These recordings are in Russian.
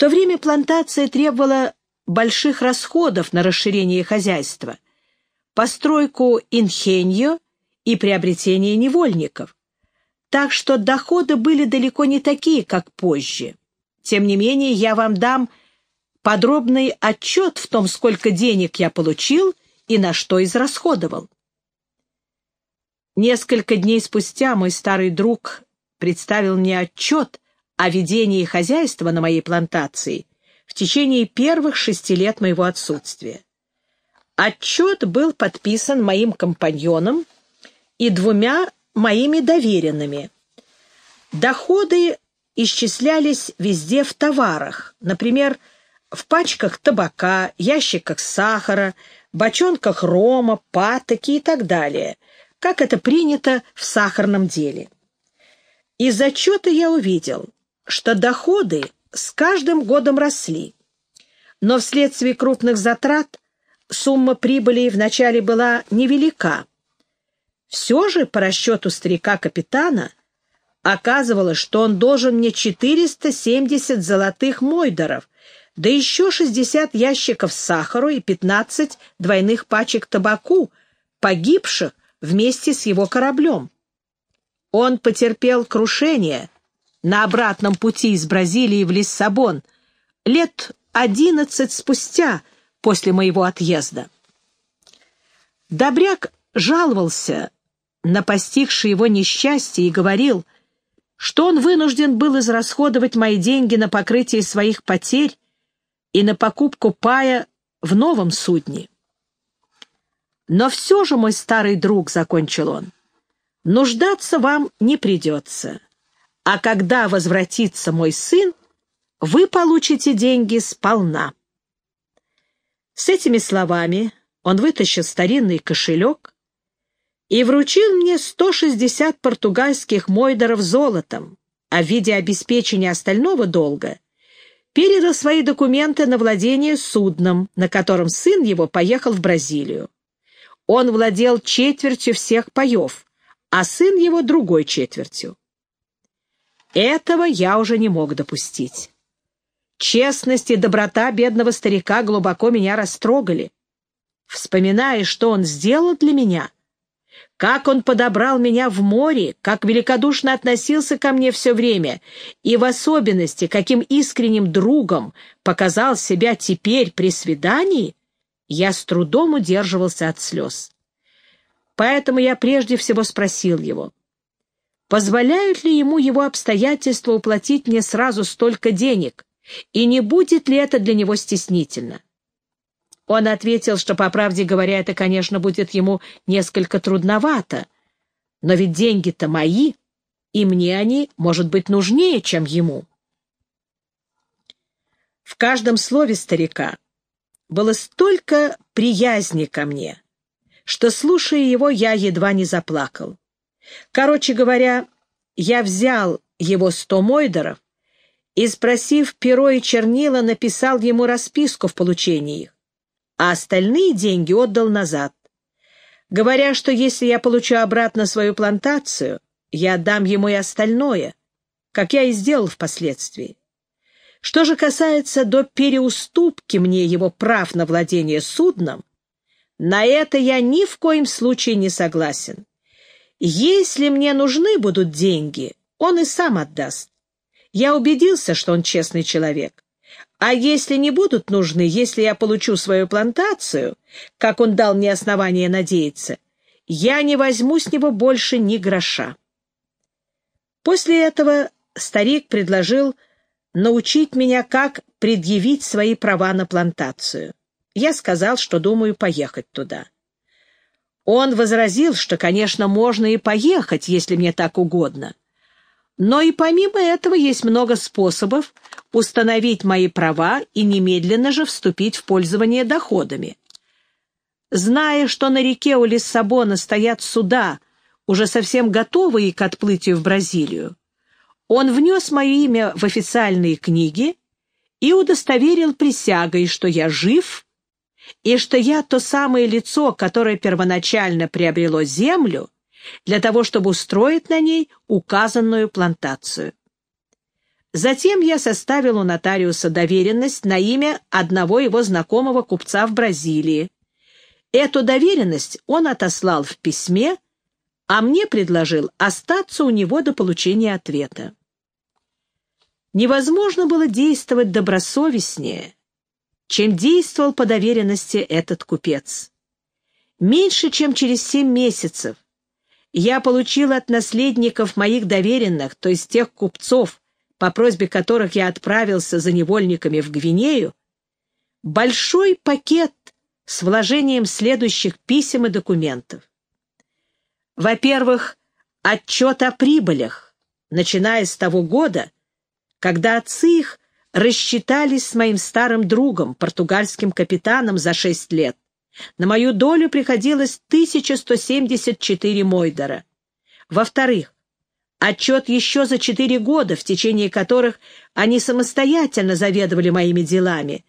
то время плантация требовала больших расходов на расширение хозяйства, постройку инхеньо и приобретение невольников. Так что доходы были далеко не такие, как позже. Тем не менее, я вам дам подробный отчет в том, сколько денег я получил и на что израсходовал. Несколько дней спустя мой старый друг представил мне отчет о ведении хозяйства на моей плантации в течение первых шести лет моего отсутствия. Отчет был подписан моим компаньоном и двумя моими доверенными. Доходы исчислялись везде в товарах, например, в пачках табака, ящиках сахара, бочонках рома, патоки и так далее, как это принято в сахарном деле. Из отчета я увидел, что доходы с каждым годом росли, но вследствие крупных затрат сумма прибыли вначале была невелика. Все же, по расчету старика-капитана, оказывалось, что он должен мне 470 золотых мойдеров, да еще 60 ящиков сахару и 15 двойных пачек табаку, погибших вместе с его кораблем. Он потерпел крушение на обратном пути из Бразилии в Лиссабон лет одиннадцать спустя после моего отъезда. Добряк жаловался на постигшее его несчастье и говорил, что он вынужден был израсходовать мои деньги на покрытие своих потерь и на покупку пая в новом судне. Но все же, мой старый друг, — закончил он, — нуждаться вам не придется. А когда возвратится мой сын, вы получите деньги сполна. С этими словами он вытащил старинный кошелек и вручил мне 160 португальских мойдеров золотом, а в виде обеспечения остального долга передал свои документы на владение судном, на котором сын его поехал в Бразилию. Он владел четвертью всех паев, а сын его другой четвертью. Этого я уже не мог допустить. Честность и доброта бедного старика глубоко меня растрогали. Вспоминая, что он сделал для меня, как он подобрал меня в море, как великодушно относился ко мне все время, и в особенности, каким искренним другом показал себя теперь при свидании, я с трудом удерживался от слез. Поэтому я прежде всего спросил его, позволяют ли ему его обстоятельства уплатить мне сразу столько денег, и не будет ли это для него стеснительно. Он ответил, что, по правде говоря, это, конечно, будет ему несколько трудновато, но ведь деньги-то мои, и мне они, может быть, нужнее, чем ему. В каждом слове старика было столько приязни ко мне, что, слушая его, я едва не заплакал. Короче говоря, я взял его сто мойдеров и, спросив перо и чернила, написал ему расписку в получении их, а остальные деньги отдал назад, говоря, что если я получу обратно свою плантацию, я отдам ему и остальное, как я и сделал впоследствии. Что же касается до переуступки мне его прав на владение судном, на это я ни в коем случае не согласен. Если мне нужны будут деньги, он и сам отдаст. Я убедился, что он честный человек. А если не будут нужны, если я получу свою плантацию, как он дал мне основание надеяться, я не возьму с него больше ни гроша. После этого старик предложил научить меня, как предъявить свои права на плантацию. Я сказал, что думаю поехать туда. Он возразил, что, конечно, можно и поехать, если мне так угодно. Но и помимо этого есть много способов установить мои права и немедленно же вступить в пользование доходами. Зная, что на реке у Лиссабона стоят суда, уже совсем готовые к отплытию в Бразилию, он внес мое имя в официальные книги и удостоверил присягой, что я жив и что я то самое лицо, которое первоначально приобрело землю для того, чтобы устроить на ней указанную плантацию. Затем я составил у нотариуса доверенность на имя одного его знакомого купца в Бразилии. Эту доверенность он отослал в письме, а мне предложил остаться у него до получения ответа. Невозможно было действовать добросовестнее, чем действовал по доверенности этот купец. Меньше чем через семь месяцев я получил от наследников моих доверенных, то есть тех купцов, по просьбе которых я отправился за невольниками в Гвинею, большой пакет с вложением следующих писем и документов. Во-первых, отчет о прибылях, начиная с того года, когда отцы их рассчитались с моим старым другом, португальским капитаном, за шесть лет. На мою долю приходилось 1174 мойдера. Во-вторых, отчет еще за четыре года, в течение которых они самостоятельно заведовали моими делами,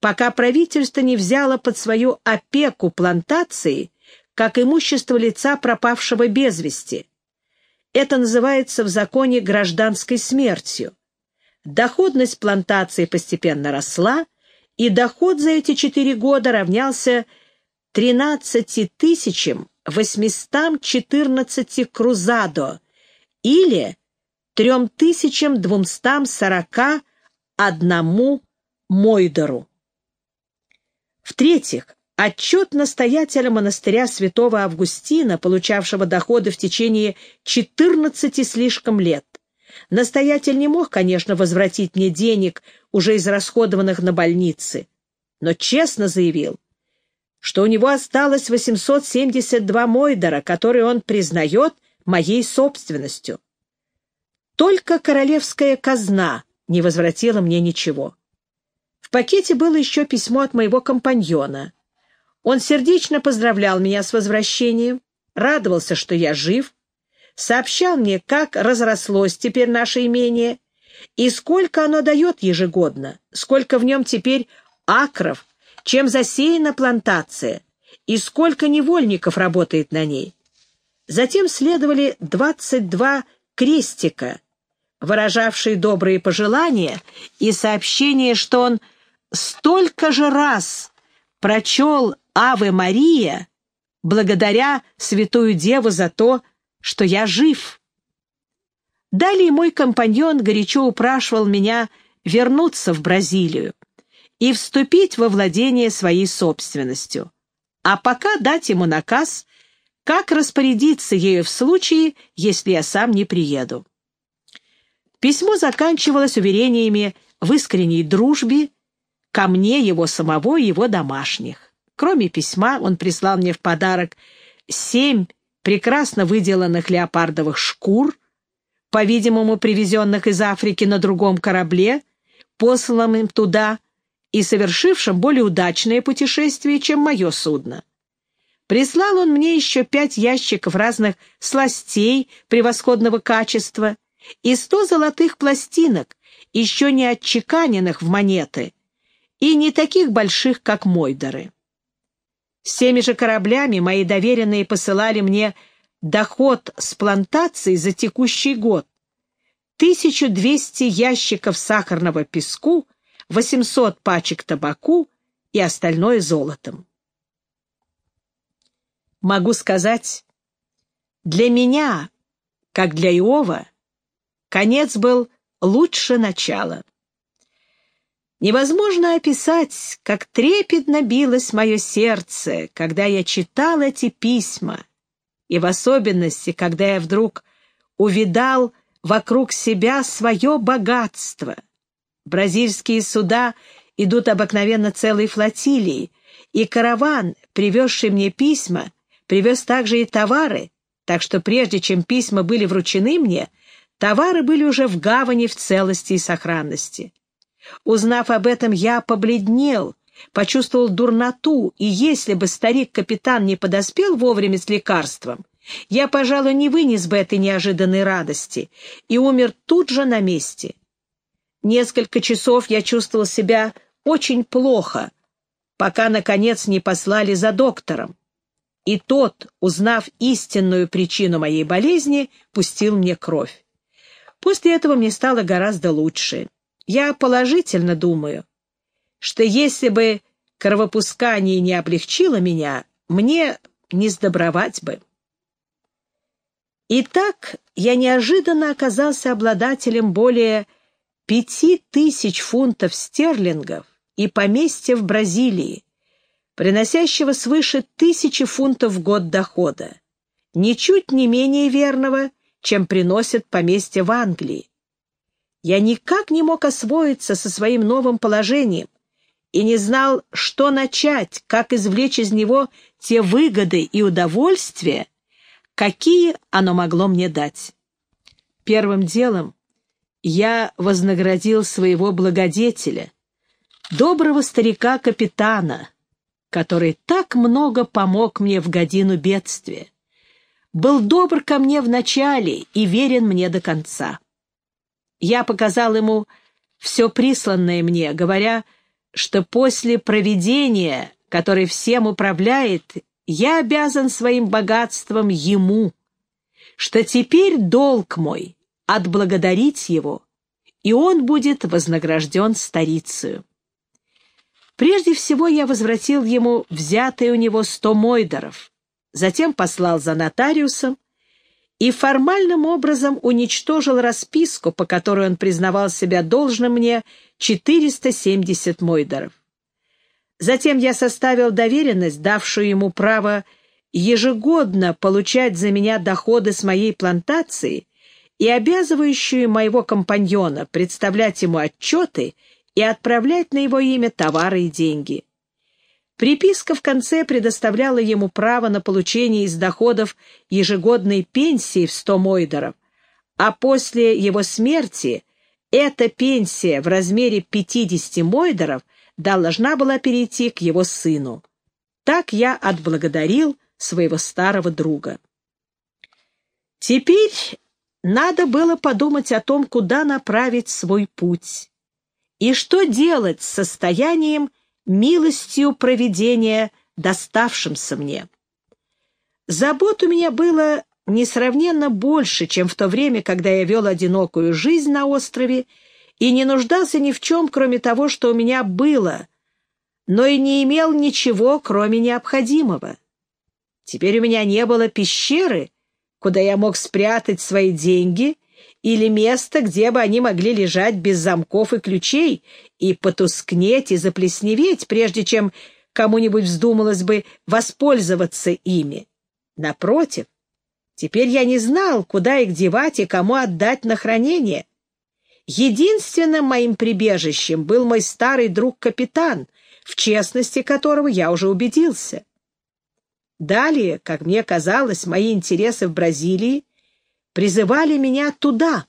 пока правительство не взяло под свою опеку плантации как имущество лица, пропавшего без вести. Это называется в законе гражданской смертью. Доходность плантации постепенно росла, и доход за эти четыре года равнялся 13 814 крузадо или 3241 мойдору. В-третьих, отчет настоятеля монастыря святого Августина, получавшего доходы в течение 14 слишком лет. Настоятель не мог, конечно, возвратить мне денег, уже израсходованных на больницы, но честно заявил, что у него осталось 872 мойдера, которые он признает моей собственностью. Только королевская казна не возвратила мне ничего. В пакете было еще письмо от моего компаньона. Он сердечно поздравлял меня с возвращением, радовался, что я жив, сообщал мне, как разрослось теперь наше имение и сколько оно дает ежегодно, сколько в нем теперь акров, чем засеяна плантация и сколько невольников работает на ней. Затем следовали 22 крестика, выражавшие добрые пожелания и сообщение, что он столько же раз прочел «Аве Мария» благодаря Святую Деву за то, что я жив. Далее мой компаньон горячо упрашивал меня вернуться в Бразилию и вступить во владение своей собственностью, а пока дать ему наказ, как распорядиться ею в случае, если я сам не приеду. Письмо заканчивалось уверениями в искренней дружбе ко мне, его самого и его домашних. Кроме письма, он прислал мне в подарок семь прекрасно выделанных леопардовых шкур, по-видимому, привезенных из Африки на другом корабле, посланным туда и совершившим более удачное путешествие, чем мое судно. Прислал он мне еще пять ящиков разных сластей превосходного качества и сто золотых пластинок, еще не отчеканенных в монеты, и не таких больших, как Мойдоры. С теми же кораблями мои доверенные посылали мне доход с плантацией за текущий год. 1200 ящиков сахарного песку, 800 пачек табаку и остальное золотом. Могу сказать, для меня, как для Иова, конец был лучше начала. Невозможно описать, как трепетно билось мое сердце, когда я читал эти письма, и в особенности, когда я вдруг увидал вокруг себя свое богатство. Бразильские суда идут обыкновенно целой флотилией, и караван, привезший мне письма, привез также и товары, так что прежде чем письма были вручены мне, товары были уже в гавани в целости и сохранности. Узнав об этом, я побледнел, почувствовал дурноту, и если бы старик-капитан не подоспел вовремя с лекарством, я, пожалуй, не вынес бы этой неожиданной радости и умер тут же на месте. Несколько часов я чувствовал себя очень плохо, пока, наконец, не послали за доктором. И тот, узнав истинную причину моей болезни, пустил мне кровь. После этого мне стало гораздо лучше. Я положительно думаю, что если бы кровопускание не облегчило меня, мне не сдобровать бы. Итак, я неожиданно оказался обладателем более пяти тысяч фунтов стерлингов и поместья в Бразилии, приносящего свыше тысячи фунтов в год дохода, ничуть не менее верного, чем приносит поместье в Англии. Я никак не мог освоиться со своим новым положением и не знал, что начать, как извлечь из него те выгоды и удовольствия, какие оно могло мне дать. Первым делом я вознаградил своего благодетеля, доброго старика-капитана, который так много помог мне в годину бедствия, был добр ко мне в начале и верен мне до конца. Я показал ему все присланное мне, говоря, что после проведения, который всем управляет, я обязан своим богатством ему, что теперь долг мой — отблагодарить его, и он будет вознагражден старицею. Прежде всего я возвратил ему взятые у него сто мойдеров, затем послал за нотариусом и формальным образом уничтожил расписку, по которой он признавал себя должным мне 470 мойдеров. Затем я составил доверенность, давшую ему право ежегодно получать за меня доходы с моей плантации и обязывающую моего компаньона представлять ему отчеты и отправлять на его имя товары и деньги. Приписка в конце предоставляла ему право на получение из доходов ежегодной пенсии в 100 мойдеров, а после его смерти эта пенсия в размере 50 мойдеров должна была перейти к его сыну. Так я отблагодарил своего старого друга. Теперь надо было подумать о том, куда направить свой путь и что делать с состоянием милостью провидения, доставшимся мне. Забот у меня было несравненно больше, чем в то время, когда я вел одинокую жизнь на острове и не нуждался ни в чем, кроме того, что у меня было, но и не имел ничего, кроме необходимого. Теперь у меня не было пещеры, куда я мог спрятать свои деньги или место, где бы они могли лежать без замков и ключей и потускнеть и заплесневеть, прежде чем кому-нибудь вздумалось бы воспользоваться ими. Напротив, теперь я не знал, куда их девать и кому отдать на хранение. Единственным моим прибежищем был мой старый друг-капитан, в честности которого я уже убедился. Далее, как мне казалось, мои интересы в Бразилии призывали меня туда.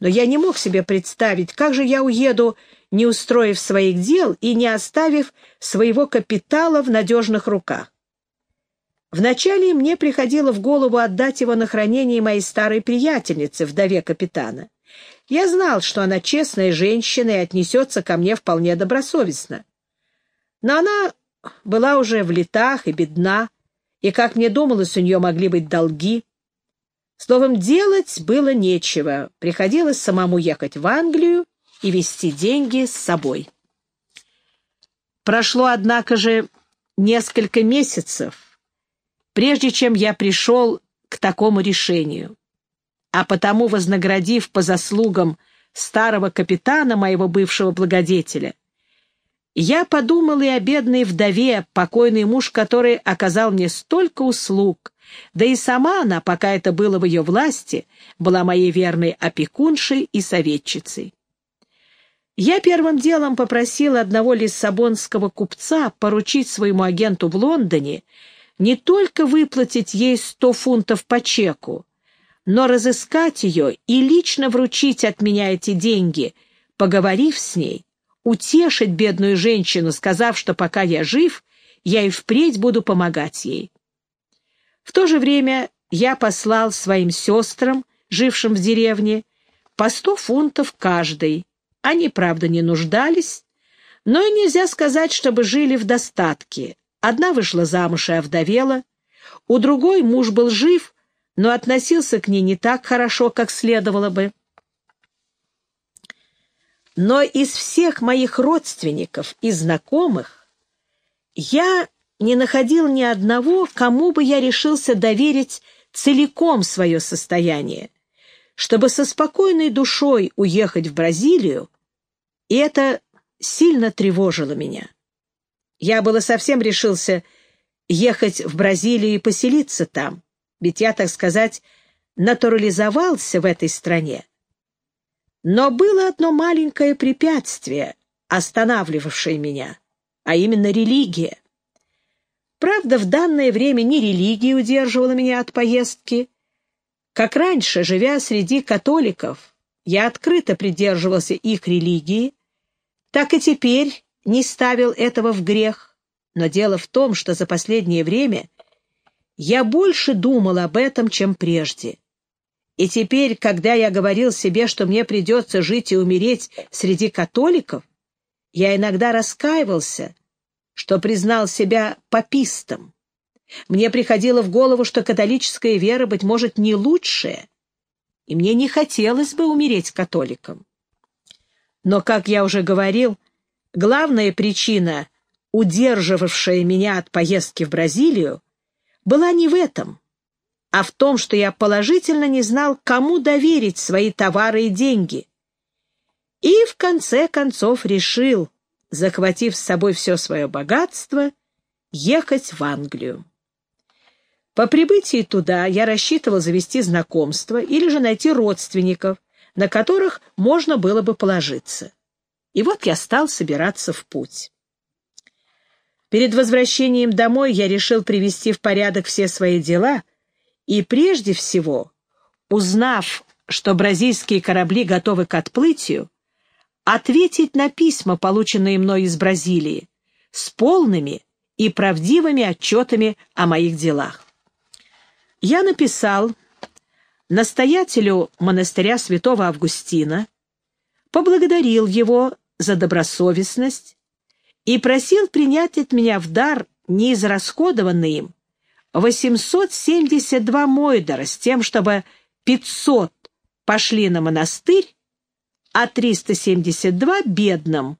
Но я не мог себе представить, как же я уеду, не устроив своих дел и не оставив своего капитала в надежных руках. Вначале мне приходило в голову отдать его на хранение моей старой приятельнице, вдове капитана. Я знал, что она честная женщина и отнесется ко мне вполне добросовестно. Но она была уже в летах и бедна, и, как мне думалось, у нее могли быть долги. Словом, делать было нечего, приходилось самому ехать в Англию и вести деньги с собой. Прошло, однако же, несколько месяцев, прежде чем я пришел к такому решению, а потому, вознаградив по заслугам старого капитана, моего бывшего благодетеля, я подумал и о бедной вдове, покойный муж который оказал мне столько услуг, да и сама она, пока это было в ее власти, была моей верной опекуншей и советчицей. Я первым делом попросил одного лиссабонского купца поручить своему агенту в Лондоне не только выплатить ей сто фунтов по чеку, но разыскать ее и лично вручить от меня эти деньги, поговорив с ней, утешить бедную женщину, сказав, что пока я жив, я и впредь буду помогать ей. В то же время я послал своим сестрам, жившим в деревне, по сто фунтов каждой. Они, правда, не нуждались, но и нельзя сказать, чтобы жили в достатке. Одна вышла замуж и овдовела, у другой муж был жив, но относился к ней не так хорошо, как следовало бы. Но из всех моих родственников и знакомых я не находил ни одного, кому бы я решился доверить целиком свое состояние, чтобы со спокойной душой уехать в Бразилию, и это сильно тревожило меня. Я было совсем решился ехать в Бразилию и поселиться там, ведь я, так сказать, натурализовался в этой стране. Но было одно маленькое препятствие, останавливавшее меня, а именно религия. Правда, в данное время не религия удерживала меня от поездки. Как раньше, живя среди католиков, я открыто придерживался их религии, так и теперь не ставил этого в грех. Но дело в том, что за последнее время я больше думал об этом, чем прежде. И теперь, когда я говорил себе, что мне придется жить и умереть среди католиков, я иногда раскаивался, что признал себя папистом. Мне приходило в голову, что католическая вера, быть может, не лучшая, и мне не хотелось бы умереть католиком. Но, как я уже говорил, главная причина, удерживавшая меня от поездки в Бразилию, была не в этом а в том, что я положительно не знал, кому доверить свои товары и деньги. И в конце концов решил, захватив с собой все свое богатство, ехать в Англию. По прибытии туда я рассчитывал завести знакомство или же найти родственников, на которых можно было бы положиться. И вот я стал собираться в путь. Перед возвращением домой я решил привести в порядок все свои дела — и прежде всего, узнав, что бразильские корабли готовы к отплытию, ответить на письма, полученные мной из Бразилии, с полными и правдивыми отчетами о моих делах. Я написал настоятелю монастыря святого Августина, поблагодарил его за добросовестность и просил принять от меня в дар неизрасходованный им 872 мойдера с тем, чтобы 500 пошли на монастырь, а 372 — бедным,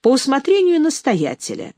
по усмотрению настоятеля.